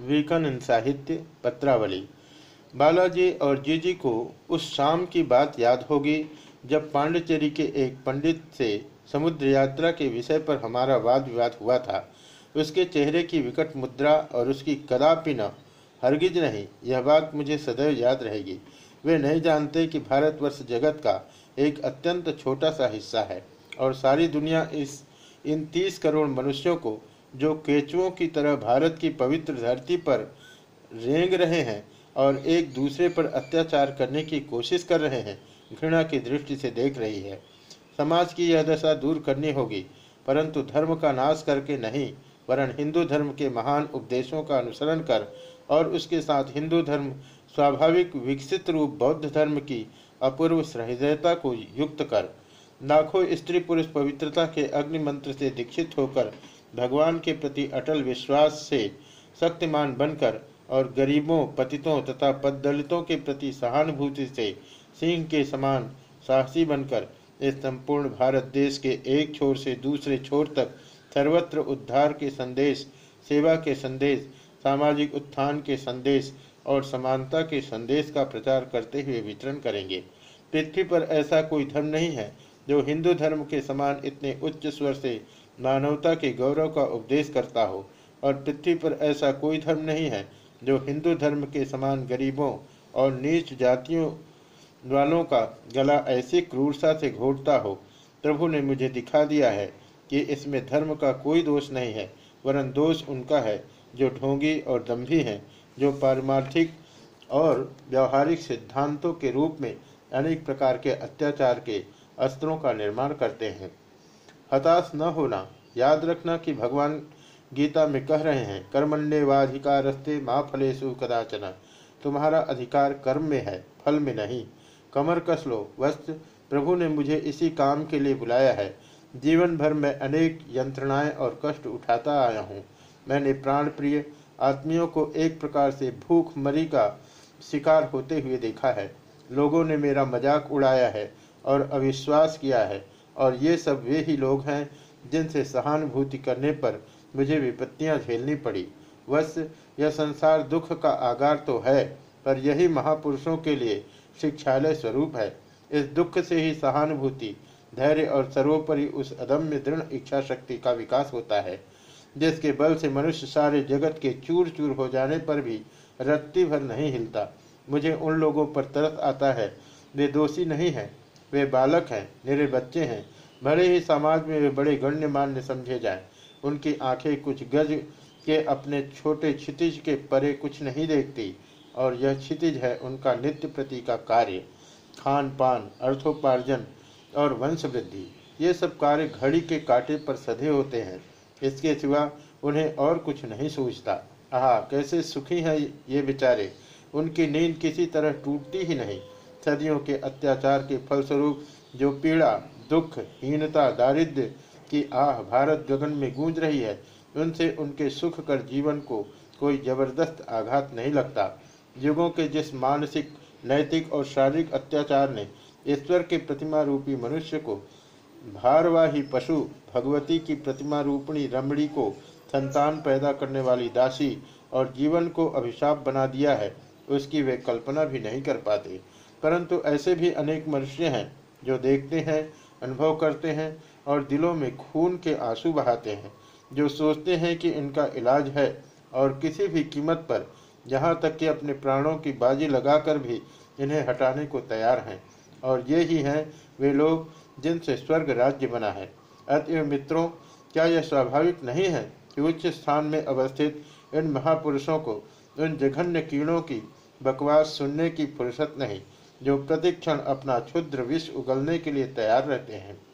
विवेकानंद साहित्य, पत्रावली। बालाजी और जीजी को उस शाम की बात याद होगी, जब पांडिचेरी के एक पंडित से समुद्र यात्रा के विषय पर हमारा वाद विवाद हुआ था। उसके चेहरे की विकट मुद्रा और उसकी कदापि न हरगिज नहीं, यह बात मुझे सदैव याद रहेगी। वे नहीं जानते कि भारतवर्ष जगत का एक अत्यंत छोटा सा हिस्सा है और सारी दुनिया इस इन तीस करोड़ मनुष्यों को जो केचुओं की तरह भारत की पवित्र धरती पर रेंग रहे हैं और एक दूसरे पर अत्याचार करने की कोशिश कर रहे हैं, घृणा की दृष्टि से देख रही है। समाज की यह दशा दूर करनी होगी, परंतु धर्म का नाश करके नहीं, वरन हिंदू धर्म के महान उपदेशों का अनुसरण कर और उसके साथ हिंदू धर्म स्वाभाविक विकसित रूप बौद्ध धर्म की अपूर्व सहृदयता को युक्त कर। लाखों स्त्री पुरुष पवित्रता के अग्नि मंत्र से दीक्षित होकर भगवान के प्रति अटल विश्वास से शक्तिमान बनकर और गरीबों, पतितों तथा पददलितों के प्रति सहानुभूति से सिंह के समान साहसी बनकर इस संपूर्ण भारत देश के एक छोर से दूसरे छोर तक सर्वत्र उद्धार के संदेश, सेवा के संदेश, सामाजिक उत्थान के संदेश और समानता के संदेश का प्रचार करते हुए वितरण करेंगे। पृथ्वी पर ऐसा कोई धर्म नहीं है जो हिंदू धर्म के समान इतने उच्च स्वर से मानवता के गौरव का उपदेश करता हो, और पृथ्वी पर ऐसा कोई धर्म नहीं है जो हिंदू धर्म के समान गरीबों और नीच जातियों वालों का गला ऐसी क्रूरता से घोटता हो। प्रभु ने मुझे दिखा दिया है कि इसमें धर्म का कोई दोष नहीं है, वरन दोष उनका है जो ढोंगी और दम्भी हैं, जो पारमार्थिक और व्यवहारिक सिद्धांतों के रूप में अनेक प्रकार के अत्याचार के अस्त्रों का निर्माण करते हैं। हताश न होना। याद रखना कि भगवान गीता में कह रहे हैं कर्मण्य वाधिकारस्ते माँ फलेशु कदाचन। तुम्हारा अधिकार कर्म में है, फल में नहीं। कमर कस लो वस्त्र प्रभु ने मुझे इसी काम के लिए बुलाया है। जीवन भर में अनेक यंत्रणाएँ और कष्ट उठाता आया हूँ। मैंने प्राण प्रिय आत्मियों को एक प्रकार से भूख मरी का शिकार होते हुए देखा है। लोगों ने मेरा मज़ाक उड़ाया है और अविश्वास किया है। और ये सब वे ही लोग हैं जिनसे सहानुभूति करने पर मुझे विपत्तियाँ झेलनी पड़ी। बस यह संसार दुख का आगार तो है, पर यही महापुरुषों के लिए शिक्षालय स्वरूप है। इस दुख से ही सहानुभूति, धैर्य और सर्वोपरि उस अदम्य दृढ़ इच्छा शक्ति का विकास होता है, जिसके बल से मनुष्य सारे जगत के चूर चूर हो जाने पर भी रत्ती भर नहीं हिलता। मुझे उन लोगों पर तरस आता है, वे दोषी नहीं हैं। वे बालक हैं, मेरे बच्चे हैं। भले ही समाज में वे बड़े गण्यमान्य समझे जाएँ, उनकी आँखें कुछ गज के अपने छोटे क्षितिज के परे कुछ नहीं देखती, और यह क्षितिज है उनका नित्य प्रति का कार्य। खान पान अर्थोपार्जन और वंश वृद्धि ये सब कार्य घड़ी के कांटे पर सधे होते हैं। इसके सिवा उन्हें और कुछ नहीं सोचता आह, कैसे सुखी हैं ये बेचारे? उनकी नींद किसी तरह टूटती ही नहीं। सदियों के अत्याचार के फलस्वरूप जो पीड़ा, दुख, हीनता, दारिद्र्य की आह भारत गगन में गूंज रही है, उनसे उनके सुख कर जीवन को कोई ज़बरदस्त आघात नहीं लगता। युगों के जिस मानसिक, नैतिक और शारीरिक अत्याचार ने ईश्वर के प्रतिमा रूपी मनुष्य को, भारवाही पशु भगवती की प्रतिमा रूपणी रमणी को संतान पैदा करने वाली दासी और जीवन को अभिशाप बना दिया है, उसकी वे कल्पना भी नहीं कर पाते। परंतु ऐसे भी अनेक मनुष्य हैं जो देखते हैं, अनुभव करते हैं और दिलों में खून के आँसू बहाते हैं, जो सोचते हैं कि इनका इलाज है और किसी भी कीमत पर यहाँ तक कि अपने प्राणों की बाजी लगाकर भी इन्हें हटाने को तैयार हैं। और ये ही हैं वे लोग जिनसे स्वर्ग राज्य बना है। अतएव मित्रों, क्या यह स्वाभाविक नहीं है कि उच्च स्थान में अवस्थित इन महापुरुषों को उन जघन्य कीड़ों की बकवास सुनने की फुर्सत नहीं जो प्रतिक्षण अपना क्षुद्र विष उगलने के लिए तैयार रहते हैं।